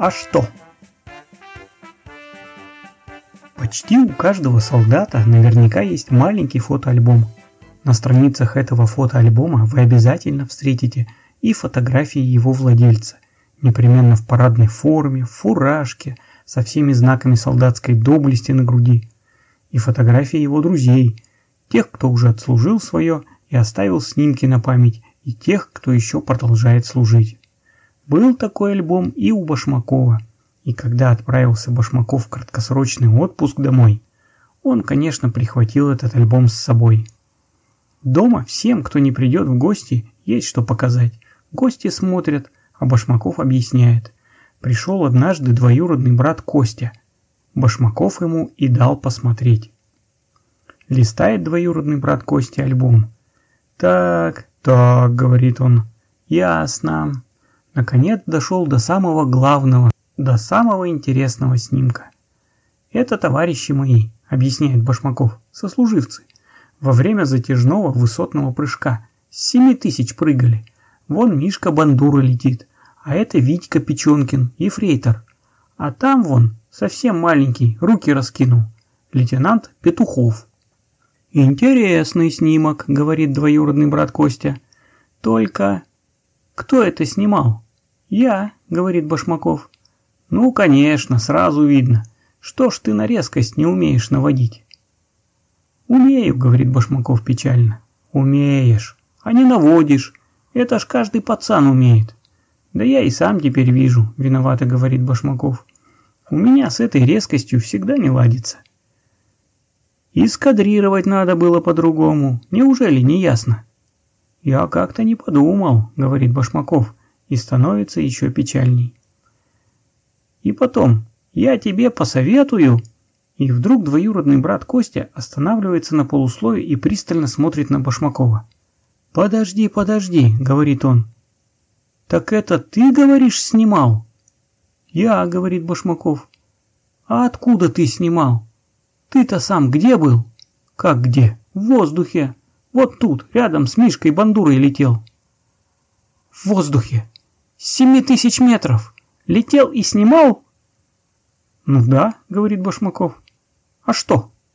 А что? Почти у каждого солдата наверняка есть маленький фотоальбом. На страницах этого фотоальбома вы обязательно встретите и фотографии его владельца, непременно в парадной форме, в фуражке, со всеми знаками солдатской доблести на груди, и фотографии его друзей, тех, кто уже отслужил свое и оставил снимки на память, и тех, кто еще продолжает служить. Был такой альбом и у Башмакова. И когда отправился Башмаков в краткосрочный отпуск домой, он, конечно, прихватил этот альбом с собой. Дома всем, кто не придет в гости, есть что показать. Гости смотрят, а Башмаков объясняет. Пришел однажды двоюродный брат Костя. Башмаков ему и дал посмотреть. Листает двоюродный брат Костя альбом. «Так, так», — говорит он, — «ясно». Наконец дошел до самого главного, до самого интересного снимка. «Это товарищи мои», — объясняет Башмаков, — «сослуживцы. Во время затяжного высотного прыжка с семи тысяч прыгали. Вон Мишка Бандура летит, а это Витька Печенкин и Фрейтор. А там вон, совсем маленький, руки раскинул, лейтенант Петухов». «Интересный снимок», — говорит двоюродный брат Костя. «Только кто это снимал?» «Я», — говорит Башмаков. «Ну, конечно, сразу видно. Что ж ты на резкость не умеешь наводить?» «Умею», — говорит Башмаков печально. «Умеешь, а не наводишь. Это ж каждый пацан умеет». «Да я и сам теперь вижу», — виновато говорит Башмаков. «У меня с этой резкостью всегда не ладится». «И скадрировать надо было по-другому. Неужели не ясно?» «Я как-то не подумал», — говорит Башмаков, и становится еще печальней. И потом, я тебе посоветую. И вдруг двоюродный брат Костя останавливается на полуслове и пристально смотрит на Башмакова. «Подожди, подожди», — говорит он. «Так это ты, говоришь, снимал?» «Я», — говорит Башмаков. «А откуда ты снимал? Ты-то сам где был?» «Как где?» «В воздухе. Вот тут, рядом с Мишкой Бандурой летел». «В воздухе? Семи тысяч метров? Летел и снимал?» «Ну да», — говорит Башмаков. «А что?»